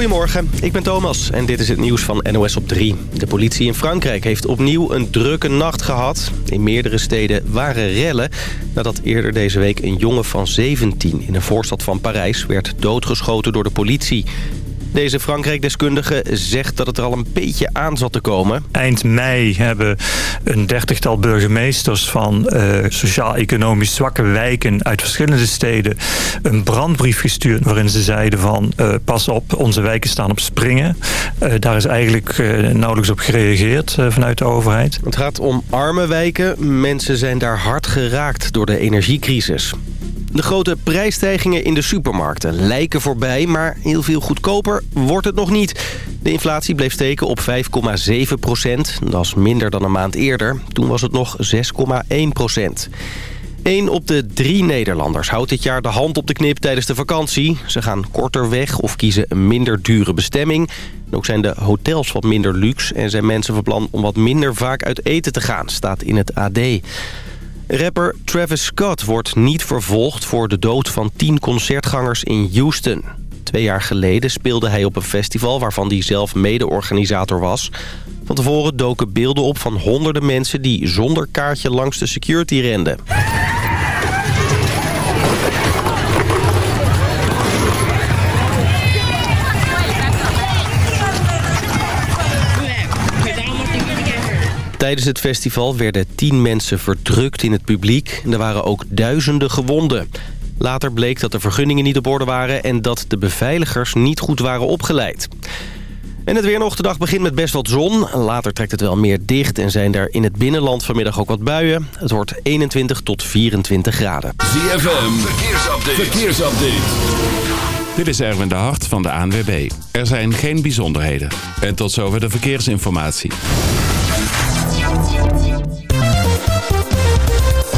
Goedemorgen, ik ben Thomas en dit is het nieuws van NOS op 3. De politie in Frankrijk heeft opnieuw een drukke nacht gehad. In meerdere steden waren rellen nadat eerder deze week een jongen van 17 in een voorstad van Parijs werd doodgeschoten door de politie. Deze Frankrijk-deskundige zegt dat het er al een beetje aan zat te komen. Eind mei hebben een dertigtal burgemeesters van uh, sociaal-economisch zwakke wijken uit verschillende steden een brandbrief gestuurd waarin ze zeiden van uh, pas op, onze wijken staan op springen. Uh, daar is eigenlijk nauwelijks op gereageerd vanuit de overheid. Het gaat om arme wijken. Mensen zijn daar hard geraakt door de energiecrisis. De grote prijsstijgingen in de supermarkten lijken voorbij, maar heel veel goedkoper wordt het nog niet. De inflatie bleef steken op 5,7 procent. Dat is minder dan een maand eerder. Toen was het nog 6,1 procent. Eén op de drie Nederlanders houdt dit jaar de hand op de knip tijdens de vakantie. Ze gaan korter weg of kiezen een minder dure bestemming. ook zijn de hotels wat minder luxe en zijn mensen van plan om wat minder vaak uit eten te gaan, staat in het AD. Rapper Travis Scott wordt niet vervolgd voor de dood van tien concertgangers in Houston. Twee jaar geleden speelde hij op een festival waarvan hij zelf mede-organisator was. Van tevoren doken beelden op van honderden mensen die zonder kaartje langs de security renden. Tijdens het festival werden tien mensen verdrukt in het publiek. Er waren ook duizenden gewonden. Later bleek dat de vergunningen niet op orde waren... en dat de beveiligers niet goed waren opgeleid. En het weer nog. De dag begint met best wat zon. Later trekt het wel meer dicht en zijn er in het binnenland vanmiddag ook wat buien. Het wordt 21 tot 24 graden. ZFM, verkeersupdate. verkeersupdate. Dit is Erwin de Hart van de ANWB. Er zijn geen bijzonderheden. En tot zover de verkeersinformatie.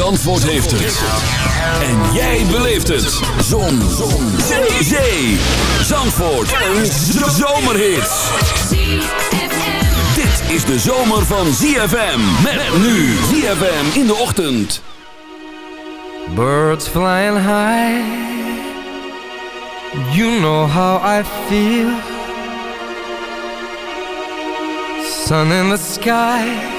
Zandvoort heeft het. En jij beleeft het. Zon. Zon. Zee. Zee. Zandvoort. Een zomerhit. Dit is de zomer van ZFM. Met nu ZFM in de ochtend. Birds flying high. You know how I feel. Sun in the sky.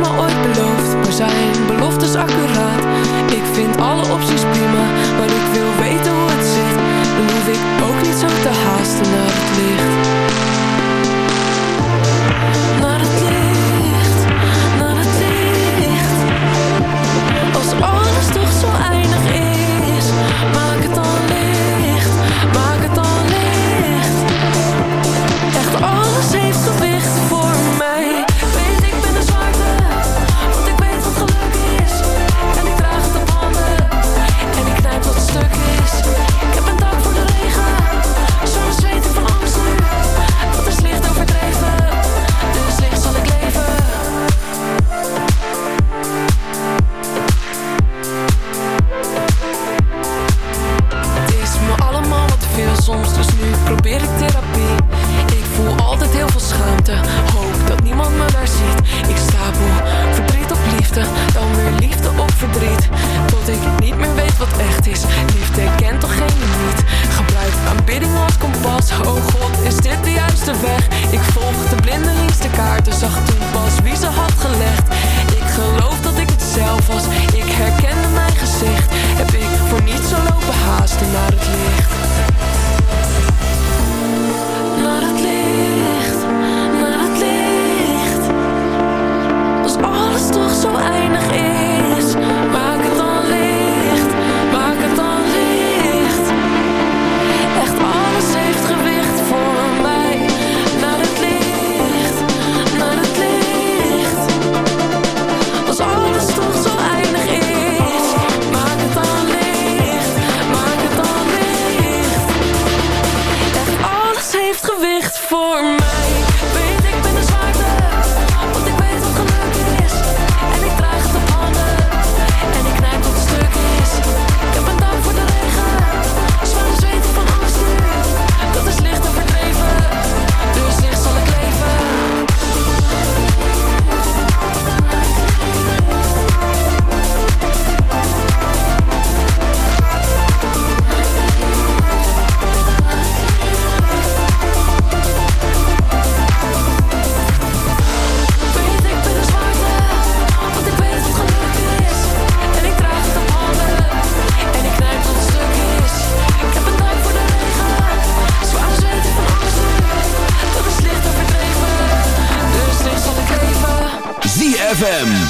Maar ooit beloofd, maar zijn beloftes accuraat. Ik vind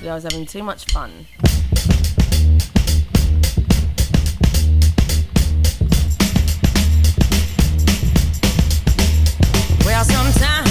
You. I was having too much fun. Well, sometimes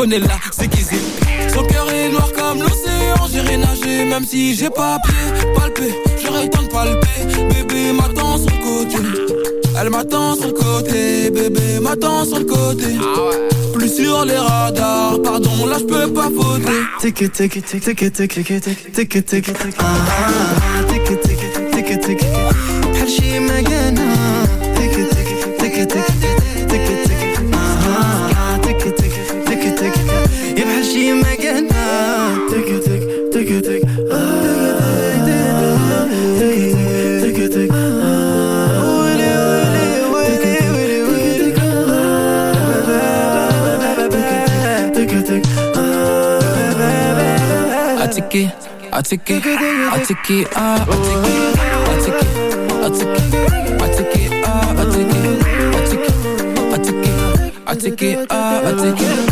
connais Son cœur est noir comme l'océan J'irai nager même si j'ai pas pied. Palper, j'aurais le temps de palper. Bébé m'attend sur le côté. Elle m'attend sur le côté. Bébé m'attend sur le côté. Plus sur les radars. Pardon, là je peux pas fauteuil Tiki tiki tiki tiki tiki tiki tiki tiki tiki. Ah tiki atiki, atiki, ah, atiki, atiki, atiki, atiki, ah, atiki, atiki, atiki, atiki, ah, atiki.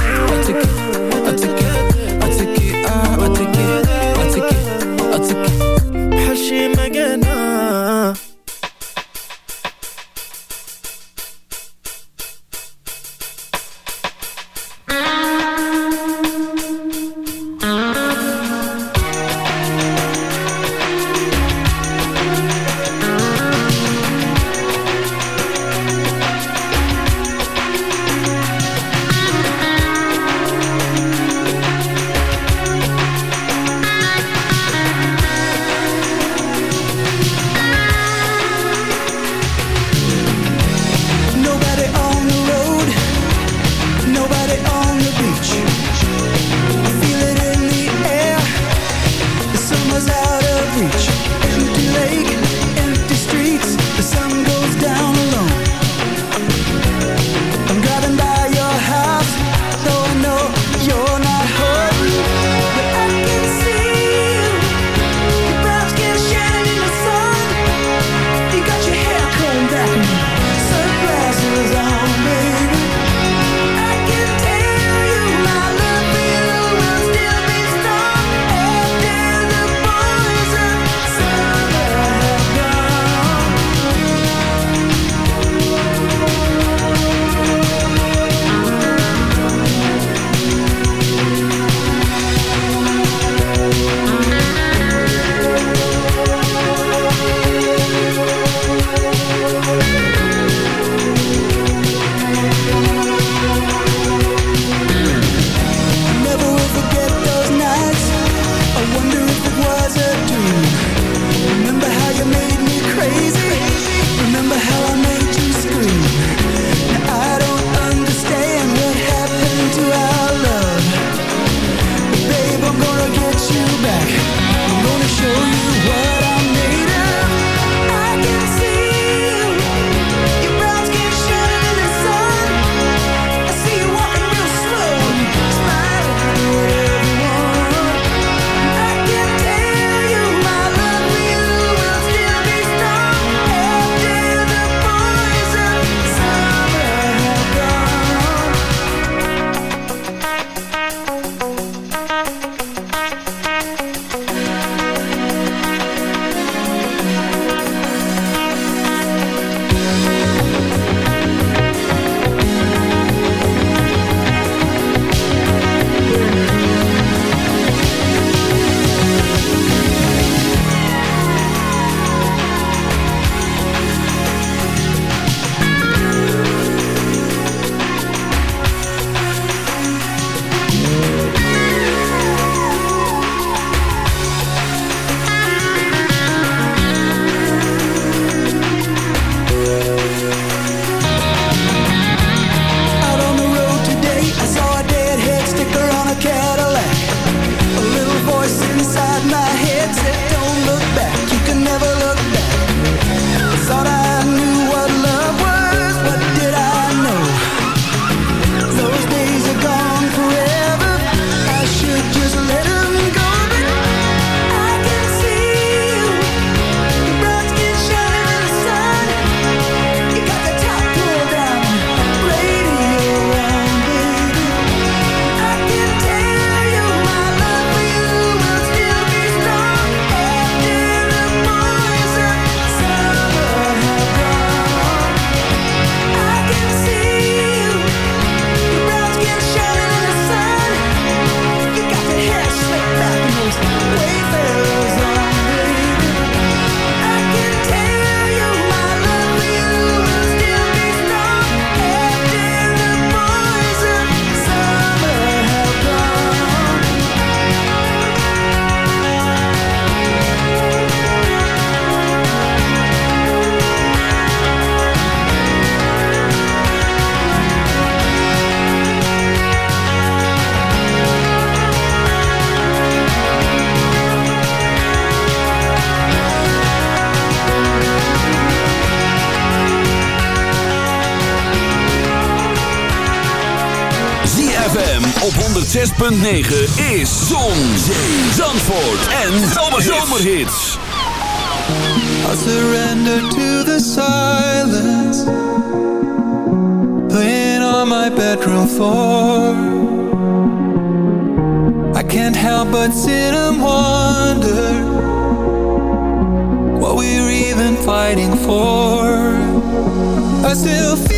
106.9 is Zon, Zee, Zandvoort en Zomerhits. I surrender to the silence. Playing on my bedroom floor. I can't help but sit and wonder What we're even fighting for. I still feel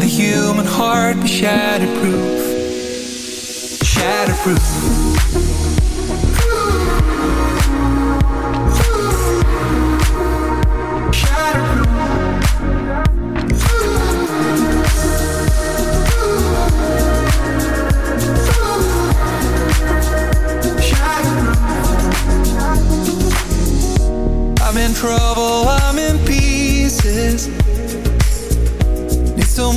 The human heart be shatterproof? Shatterproof. I'm in trouble, I'm in pieces.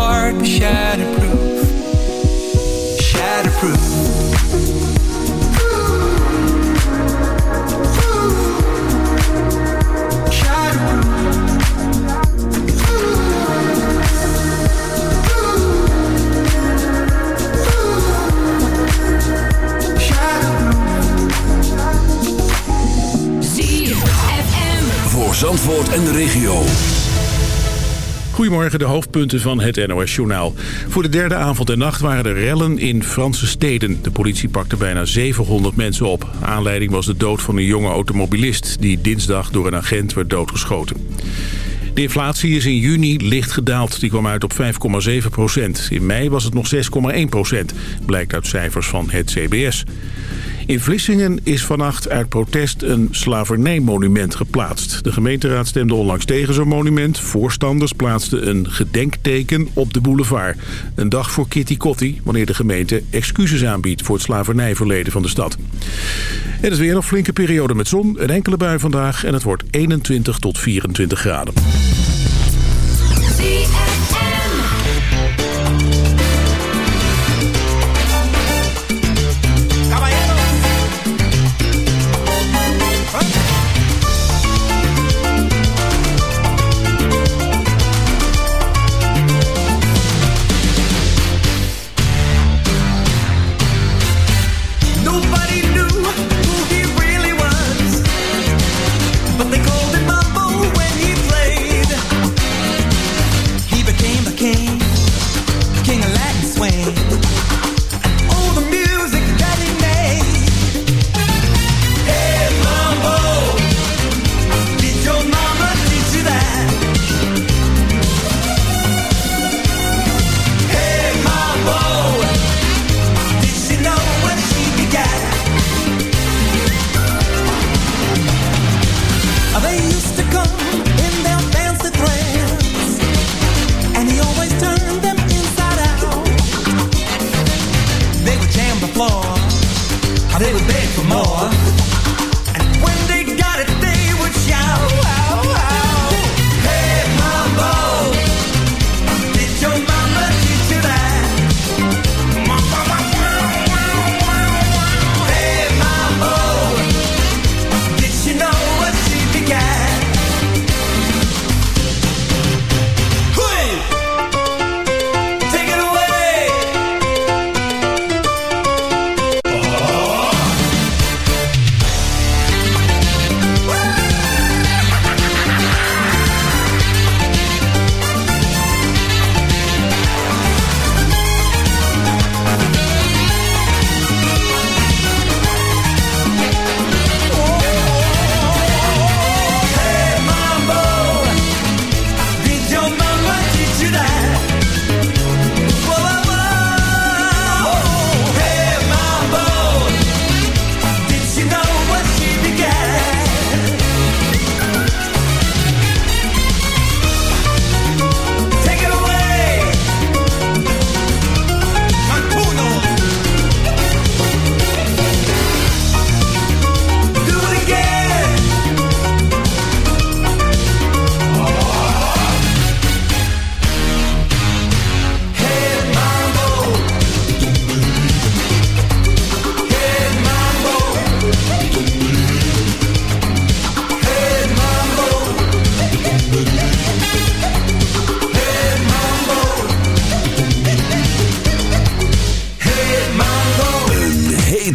Heart be shatterproof? Shatterproof. Voor Zandvoort en de regio. Goedemorgen, de hoofdpunten van het NOS-journaal. Voor de derde avond en nacht waren er rellen in Franse steden. De politie pakte bijna 700 mensen op. Aanleiding was de dood van een jonge automobilist... die dinsdag door een agent werd doodgeschoten. De inflatie is in juni licht gedaald. Die kwam uit op 5,7 procent. In mei was het nog 6,1 procent, blijkt uit cijfers van het CBS. In Vlissingen is vannacht uit protest een slavernijmonument geplaatst. De gemeenteraad stemde onlangs tegen zo'n monument. Voorstanders plaatsten een gedenkteken op de boulevard. Een dag voor Kitty Kotti, wanneer de gemeente excuses aanbiedt... voor het slavernijverleden van de stad. Het is weer een flinke periode met zon, een enkele bui vandaag... en het wordt 21 tot 24 graden.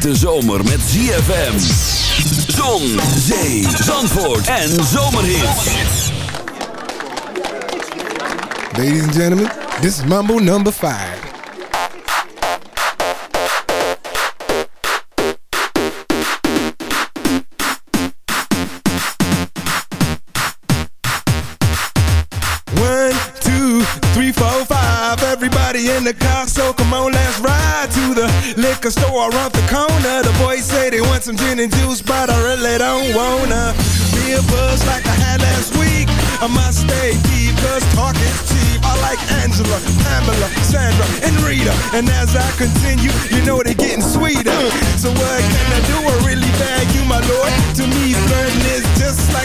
Hete zomer met ZFM. Zon, zee, zandvoort en zomerhits. Ladies and gentlemen, this is Mambo number five. One, two, three, four, five. Everybody in the car, so come on, let's ride to the liquor store some gin and juice, but I really don't wanna be a buzz like I had last week. I must stay deep, cause talk is cheap. I like Angela, Pamela, Sandra, and Rita. And as I continue, you know they're getting sweeter. So what can I do? I really bag you, my lord. To me, flirting is just like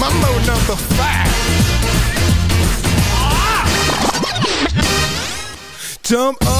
Mambo number five. Jump up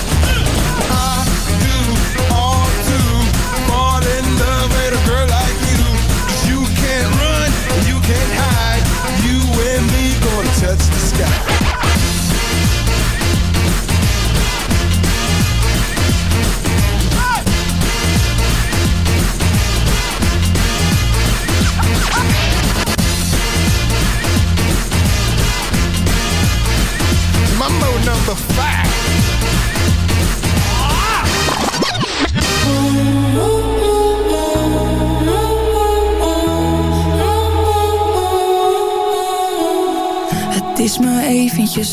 Touch the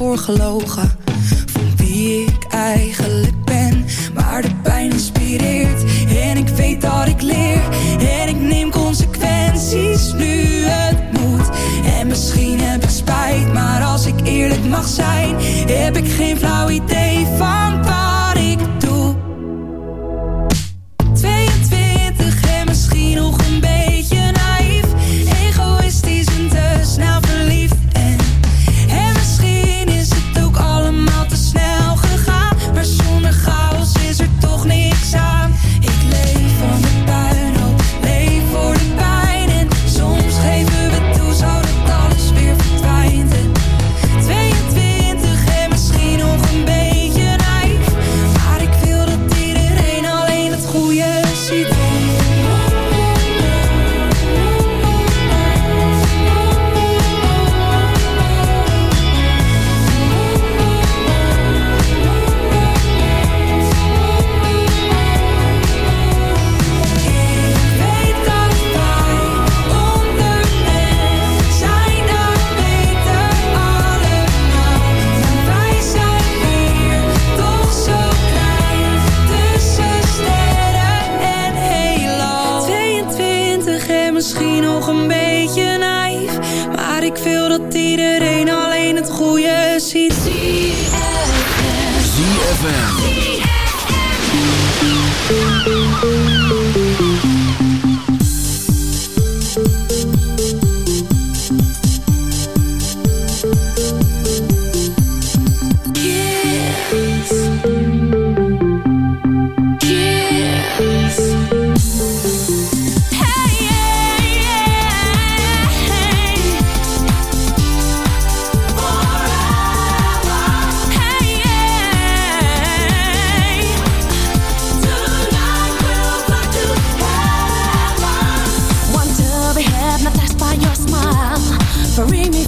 Voorgelogen. Hypnotized by your smile. Free me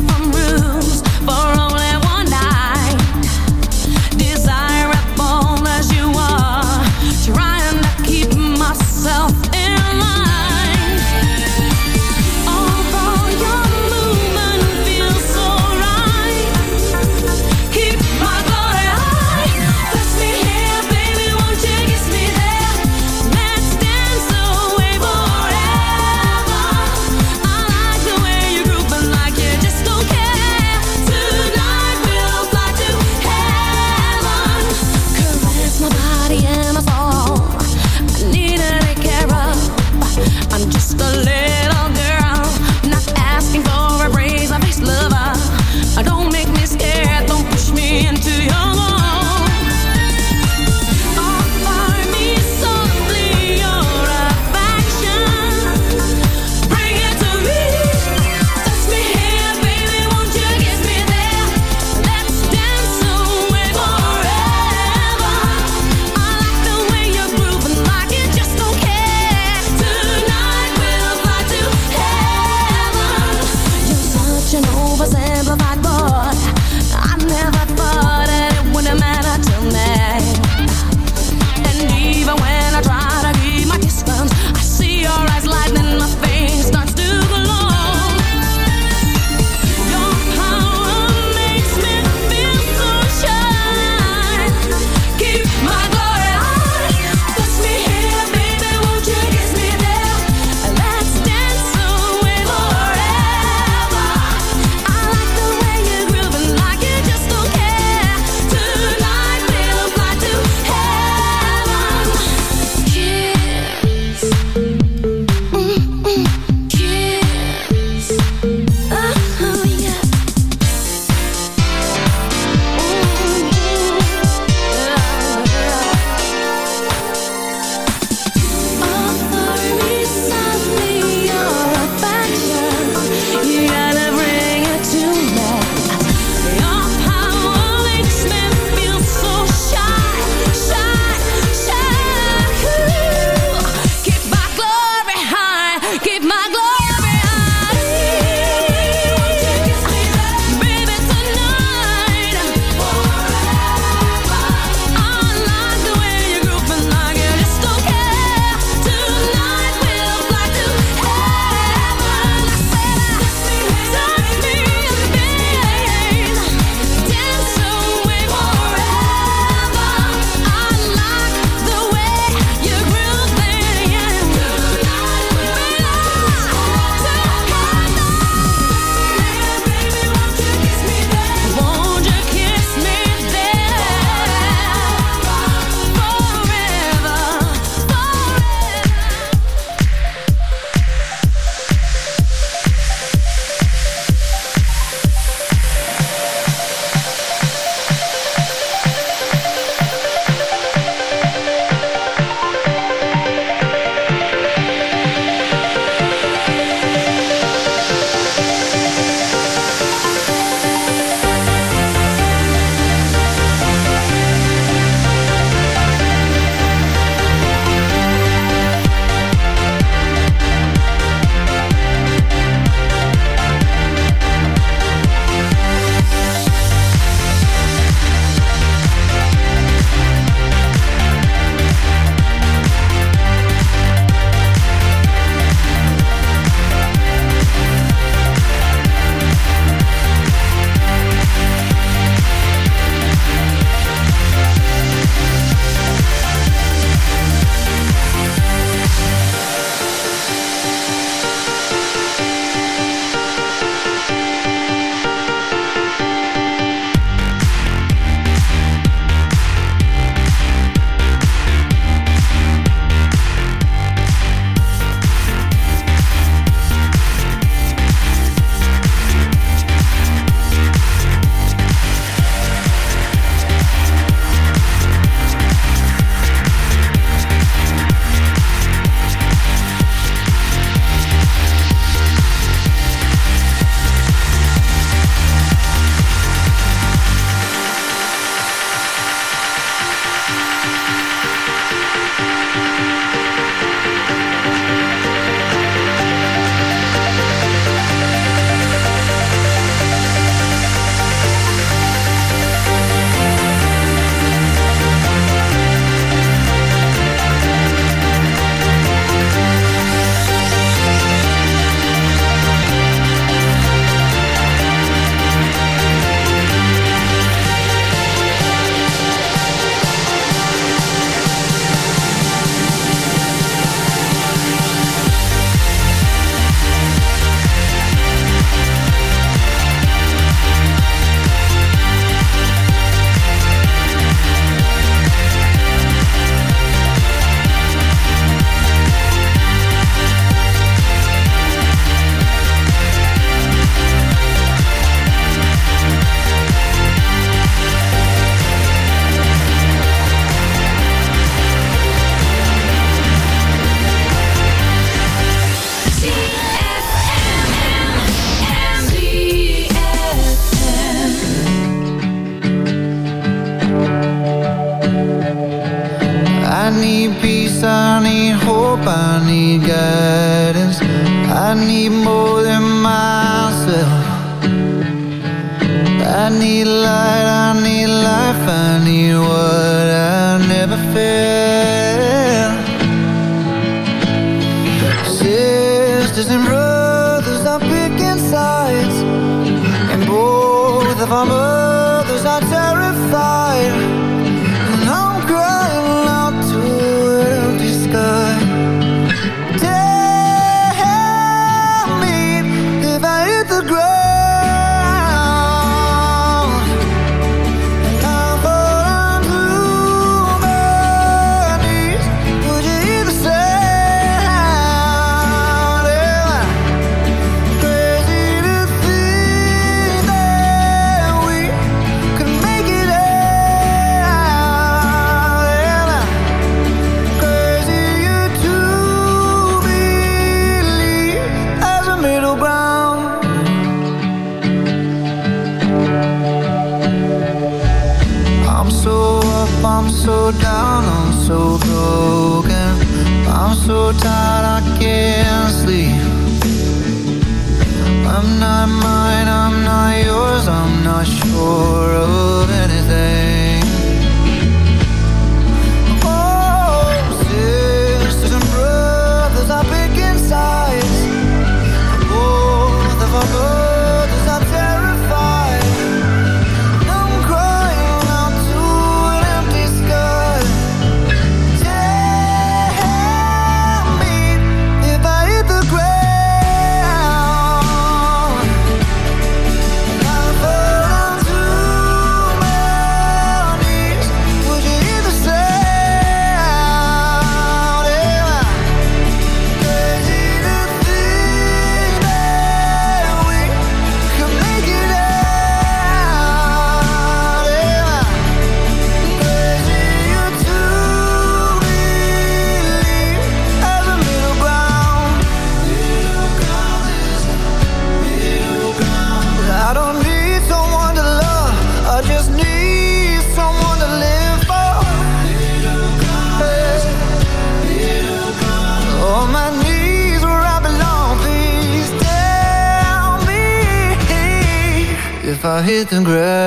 if I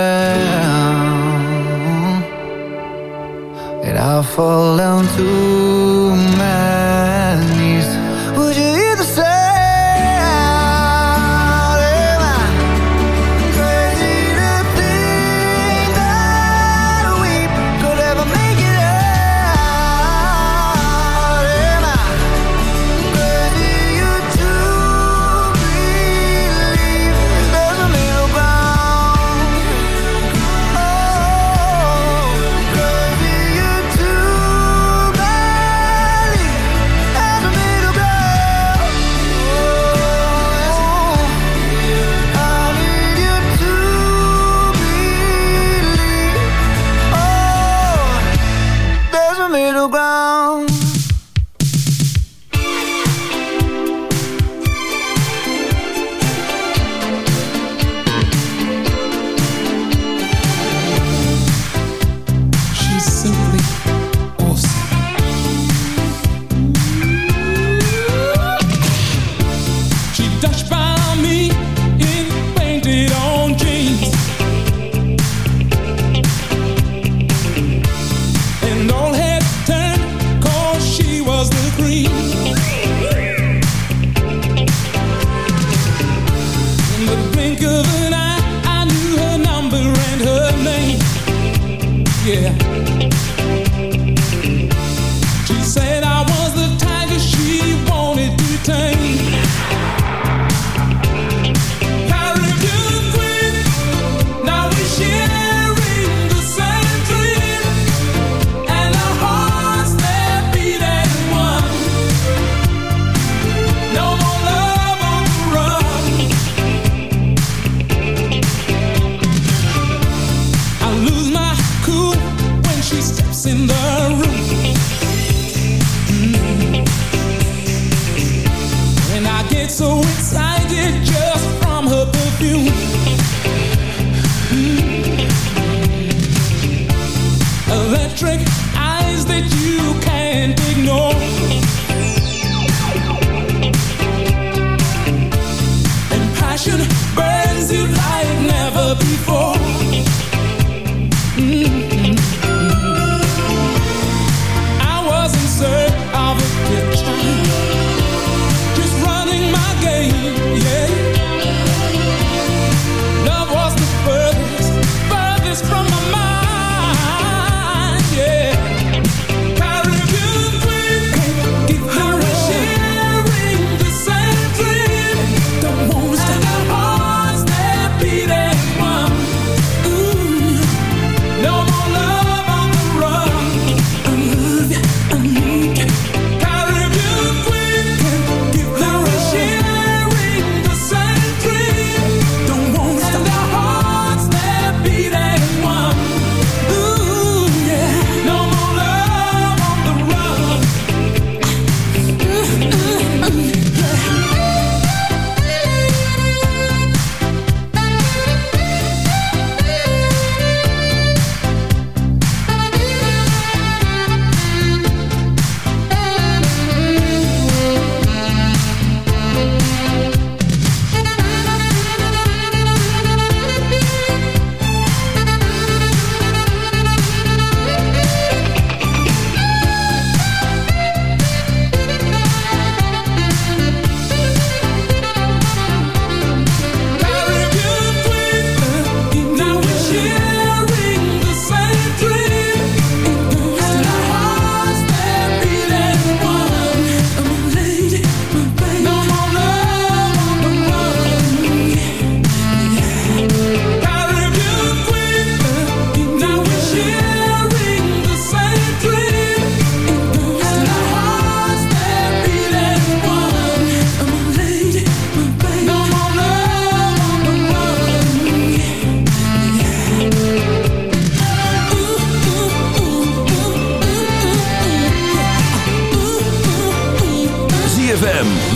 ocean